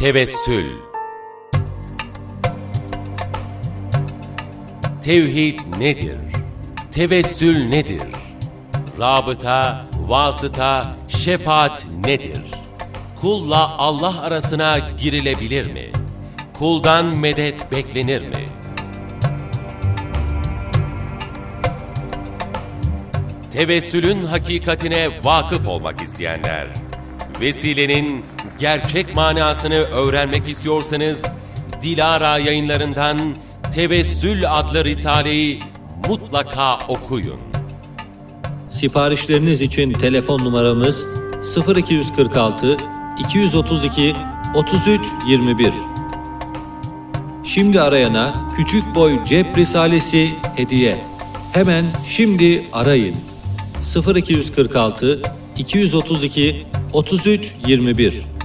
Tevessül Tevhid nedir? Tevessül nedir? Rabıta, vasıta, şefaat nedir? Kulla Allah arasına girilebilir mi? Kuldan medet beklenir mi? Tevessülün hakikatine vakıf olmak isteyenler, vesilenin gerçek manasını öğrenmek istiyorsanız, Dilara yayınlarından Tevessül adlı Risale'yi mutlaka okuyun. Siparişleriniz için telefon numaramız 0246 232 33 21. Şimdi arayana küçük boy cep risalesi hediye. Hemen şimdi arayın. 0246 232 33 21.